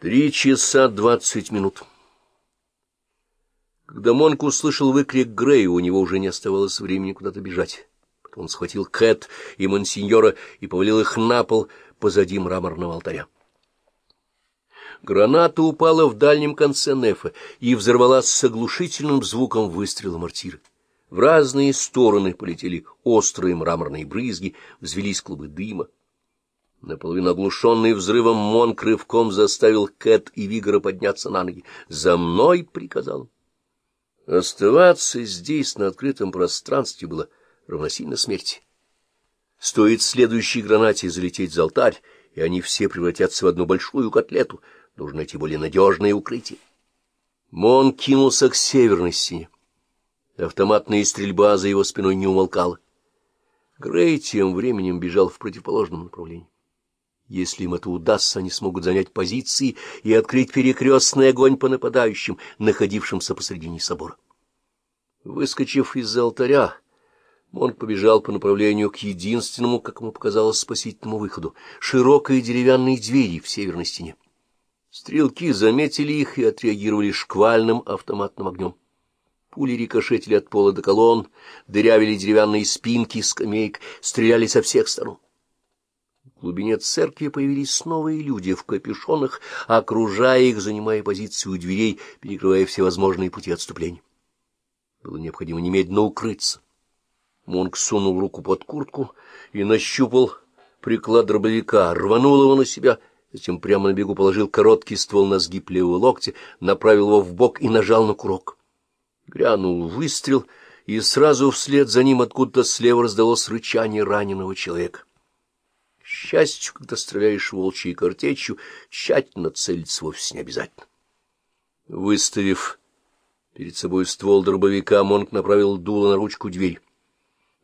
Три часа двадцать минут. Когда Монк услышал выкрик Грея, у него уже не оставалось времени куда-то бежать. Потом он схватил Кэт и Монсеньора и повалил их на пол позади мраморного алтаря. Граната упала в дальнем конце нефа и взорвалась с оглушительным звуком выстрела мортиры. В разные стороны полетели острые мраморные брызги, взвелись клубы дыма. Наполовину оглушенный взрывом Монк рывком заставил Кэт и Вигора подняться на ноги. «За мной!» — приказал. Оставаться здесь, на открытом пространстве, было равносильно смерти. Стоит следующей гранате залететь за алтарь, и они все превратятся в одну большую котлету. Нужно найти более надежное укрытие. Мон кинулся к северной стене. Автоматная стрельба за его спиной не умолкала. Грей тем временем бежал в противоположном направлении. Если им это удастся, они смогут занять позиции и открыть перекрестный огонь по нападающим, находившимся посредине собора. Выскочив из-за алтаря, он побежал по направлению к единственному, как ему показалось, спасительному выходу — широкой деревянной двери в северной стене. Стрелки заметили их и отреагировали шквальным автоматным огнем. Пули рикошетили от пола до колонн, дырявили деревянные спинки скамеек, стреляли со всех сторон. В глубине церкви появились новые люди в капюшонах, окружая их, занимая позицию у дверей, перекрывая всевозможные пути отступления. Было необходимо немедленно укрыться. Монк сунул руку под куртку и нащупал приклад дробовика, рванул его на себя, затем прямо на бегу положил короткий ствол на сгиб левого локтя, направил его в бок и нажал на курок. Грянул выстрел, и сразу вслед за ним откуда-то слева раздалось рычание раненого человека счастью, когда стреляешь волчьей картечью, тщательно целиться вовсе не обязательно. Выставив перед собой ствол дробовика, Монк направил дуло на ручку двери.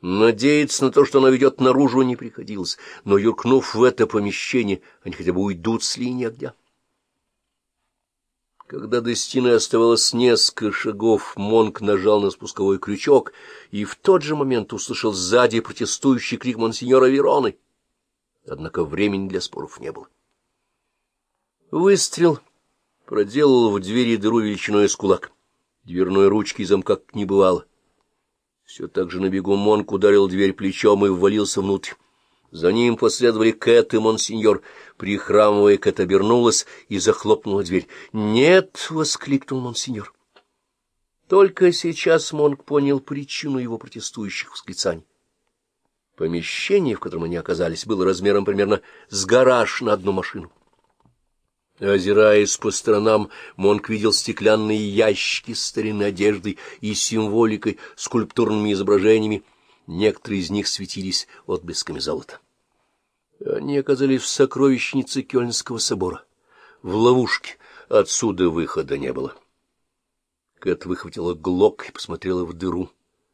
Надеяться на то, что она ведет наружу, не приходилось, но, юркнув в это помещение, они хотя бы уйдут с линии огня. Когда до стены оставалось несколько шагов, Монк нажал на спусковой крючок и в тот же момент услышал сзади протестующий крик монсеньора Вероны. Однако времени для споров не было. Выстрел проделал в двери дыру величиной с кулак. Дверной ручки и замка как не бывало. Все так же на бегу Монк ударил дверь плечом и ввалился внутрь. За ним последовали Кэт и Монсеньор. Прихрамывая, Кэт обернулась и захлопнула дверь. «Нет!» — воскликнул Монсеньор. Только сейчас Монк понял причину его протестующих восклицаний. Помещение, в котором они оказались, было размером примерно с гараж на одну машину. Озираясь по сторонам, Монк видел стеклянные ящики с старинной одеждой и символикой, скульптурными изображениями. Некоторые из них светились отблесками золота. Они оказались в сокровищнице Кёльнского собора. В ловушке отсюда выхода не было. Кэт выхватила глок и посмотрела в дыру,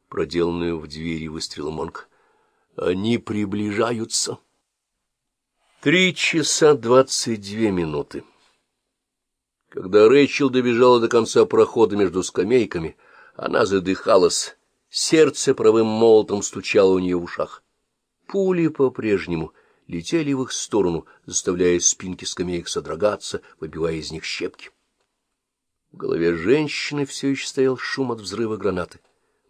проделанную в двери выстрела Монка. Они приближаются. Три часа двадцать две минуты. Когда Рэйчел добежала до конца прохода между скамейками, она задыхалась, сердце правым молотом стучало у нее в ушах. Пули по-прежнему летели в их сторону, заставляя спинки скамеек содрогаться, выбивая из них щепки. В голове женщины все еще стоял шум от взрыва гранаты,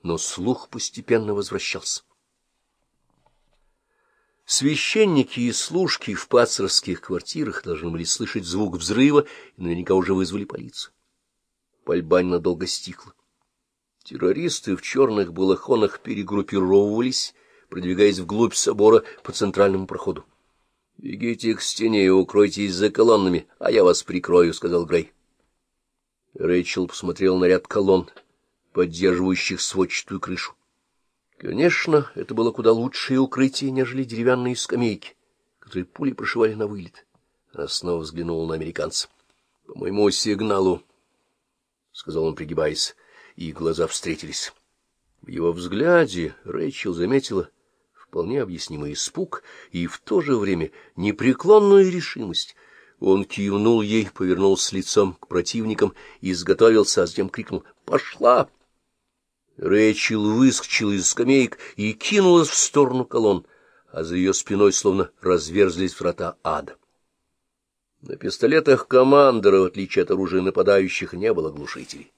но слух постепенно возвращался. Священники и служки в пацерских квартирах должны были слышать звук взрыва и наверняка уже вызвали полицию. Пальба ненадолго стихла. Террористы в черных балахонах перегруппировывались, продвигаясь вглубь собора по центральному проходу. — Бегите к стене и укройтесь за колоннами, а я вас прикрою, — сказал Грей. Рэйчел посмотрел на ряд колонн, поддерживающих сводчатую крышу. Конечно, это было куда лучшее укрытие, нежели деревянные скамейки, которые пули прошивали на вылет. Она снова взглянула на американца. — По моему сигналу, — сказал он, пригибаясь, и глаза встретились. В его взгляде Рэйчел заметила вполне объяснимый испуг и в то же время непреклонную решимость. Он кивнул ей, повернулся лицом к противникам и изготовился, а затем крикнул «Пошла!» Рэйчел выскочила из скамеек и кинулась в сторону колонн, а за ее спиной словно разверзлись врата ада. На пистолетах командора, в отличие от оружия нападающих, не было глушителей.